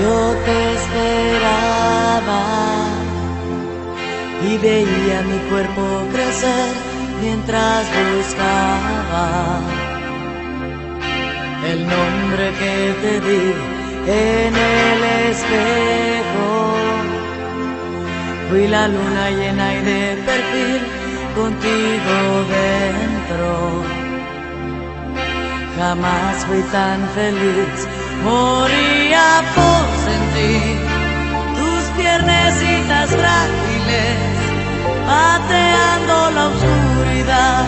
Yo te esperaba y veía mi cuerpo crecer mientras buscaba el nombre que te di en el espejo. Fui la luna llena y de perfil contigo dentro. Jamás fui tan feliz moría por sentir tus piernecitas frágiles, pateando la oscuridad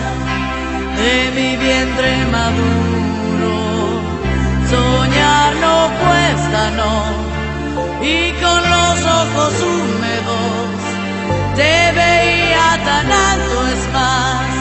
de mi vientre maduro. Soñar no cuesta, no, y con los ojos húmedos te veía tan alto, es más,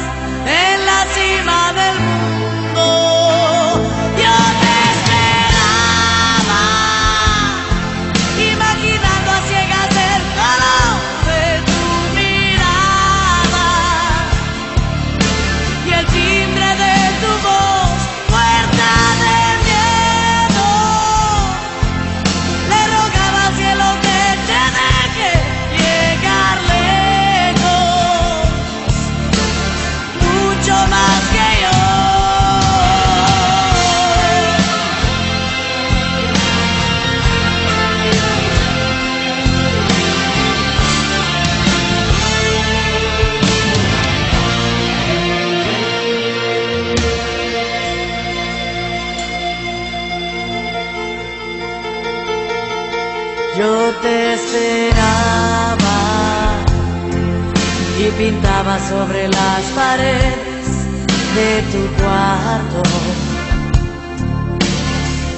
Yo te esperaba y pintaba sobre las paredes de tu cuarto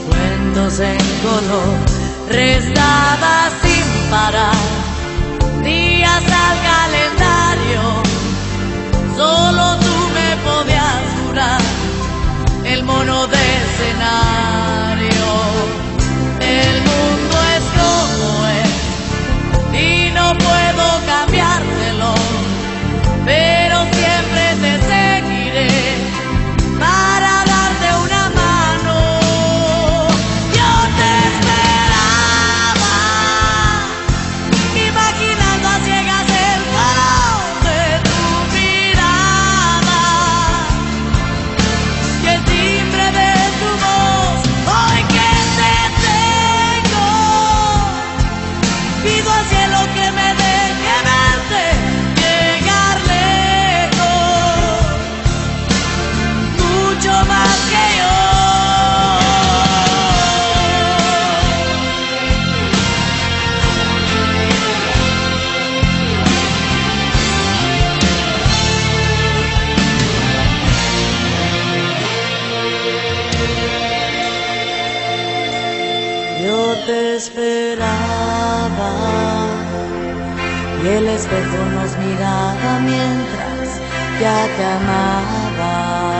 cuentos en color, restaba sin parar días al calendario. Solo tú me podías jurar el mono de te esperaba y el espejo nos miraba mientras ya te amaba.